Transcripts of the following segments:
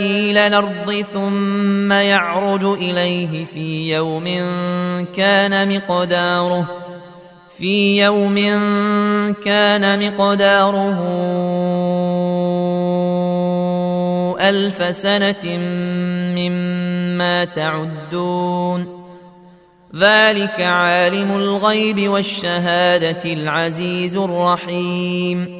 إلى الأرض ثم يعرج إليه في يوم كان مقداره في يوم كان مقداره ألف سنة مما تعدون. ذلك عالم الغيب والشهادة العزيز الرحيم.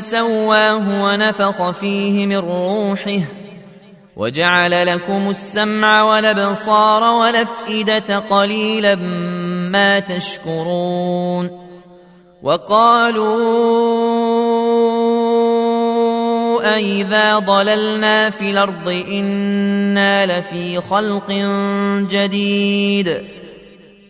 سواه ونفخ فيه من روحه. وجعل لكم السمع والأبصار والأفئدة قليلا ما تشكرون. وقالوا أإذا ضللنا في الأرض إنا لفي خلق جديد.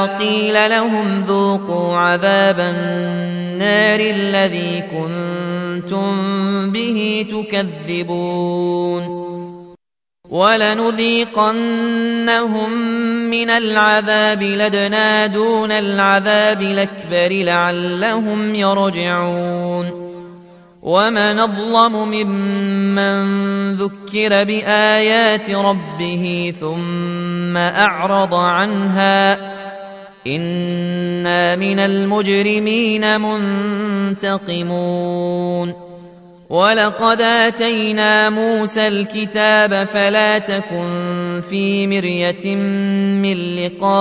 وقيل لهم ذوقوا عذاب النار الذي كنتم به تكذبون. ولنذيقنهم من العذاب لدنا دون العذاب الأكبر لعلهم يرجعون. ومن أظلم ممن ذكر بآيات ربه ثم أعرض عنها أنا من المجرمين منتقمون ولقد اتينا موسى الكتاب فلا تكن في مريه من لقائه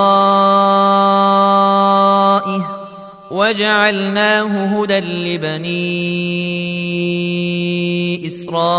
وجعلناه هدى لبني اسرائيل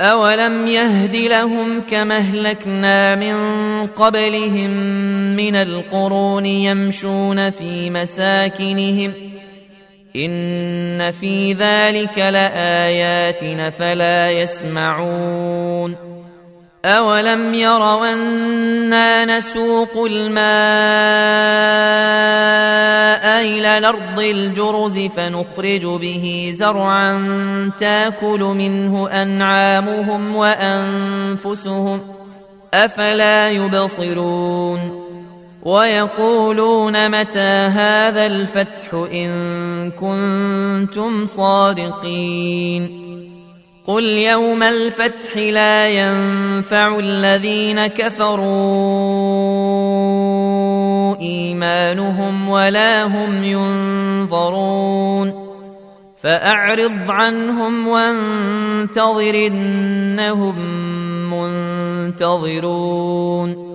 اولم يهد لهم كما اهلكنا من قبلهم من القرون يمشون في مساكنهم ان في ذلك لايات فلا يسمعون أولم يروا أنا نسوق الماء إلى الأرض الجرز فنخرج به زرعا تاكل منه أنعامهم وأنفسهم. أفلا يبصرون. ويقولون متى هذا الفتح إن كنتم صادقين. قل يوم الفتح لا ينفع الذين كفروا. إيمانهم ولا هم ينظرون فأعرض عنهم وانتظر إنهم منتظرون